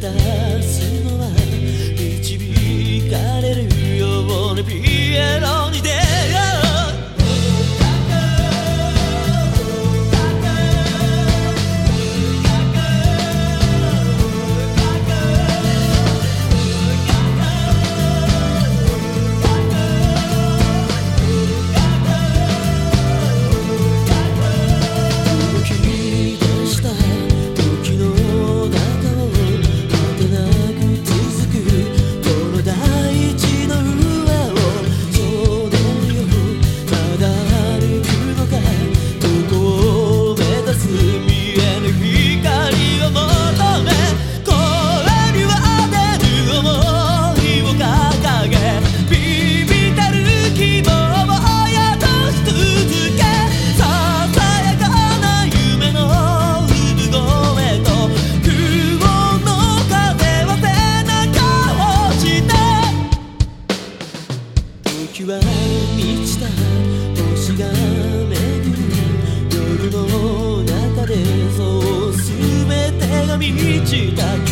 the 満ちた星が巡る夜の中でそう全てが満ちた